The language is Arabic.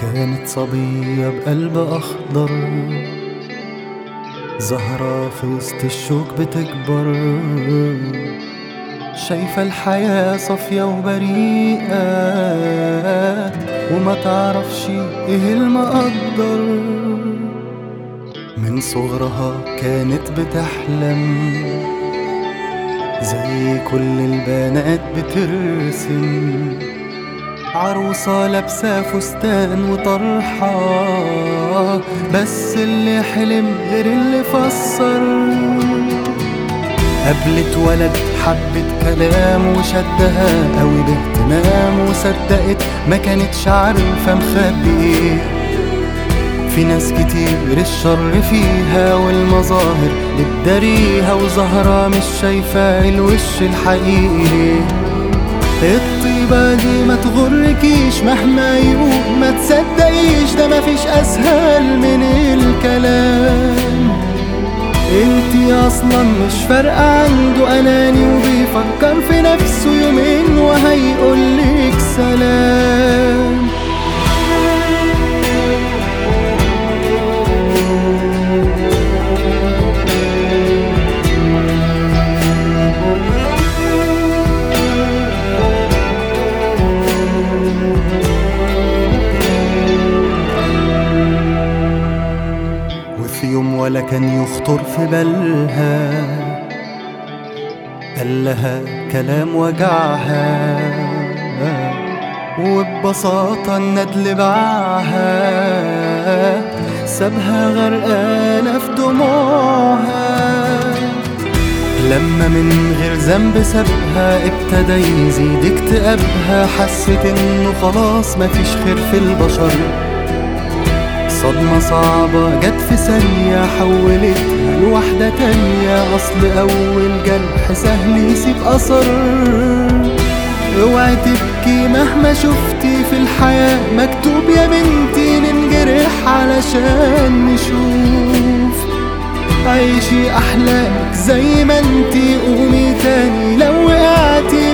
كانت صبية بقلب أخضر. زهرة في وسط الشوك بتكبر. شايفة الحياة صافية وبريئة. وما تعرفش إيه المقدر. من صغرها كانت بتحلم. زي كل البنات بترسم. عروسة لابسة فستان وطرحة بس اللي حلم غير اللي فسر. قابلت ولد حبت كلام وشدها قوي باهتمام وصدقت ما كانتش عارفة مخبي. إيه في ناس كتير الشر فيها والمظاهر بتداريها وزهرة مش شايفة الوش الحقيقي. الطيبة دي ما تغركيش مهما يقول ما تصدقيش. ده مفيش أسهل من الكلام. انتي أصلا مش فارقة عنده أناني وبيفكر في نفسه يوم ولا كان يخطر في بالها. قال لها كلام وجعها. وببساطة الندل باعها. سابها غرقانة في دموعها. لما من غير ذنب سابها ابتدى يزيد اكتئابها. حست إنه خلاص مفيش خير في البشر. صدمة صعبة جت في ثانية حولتها لواحدة تانية. أصل أول جرح سهل يسيب أثر. أوعي تبكي مهما شفتي في الحياة. مكتوب يا بنتي ننجرح علشان نشوف. عيشي أحلامك زي ما انتي قومي تاني لو وقعتي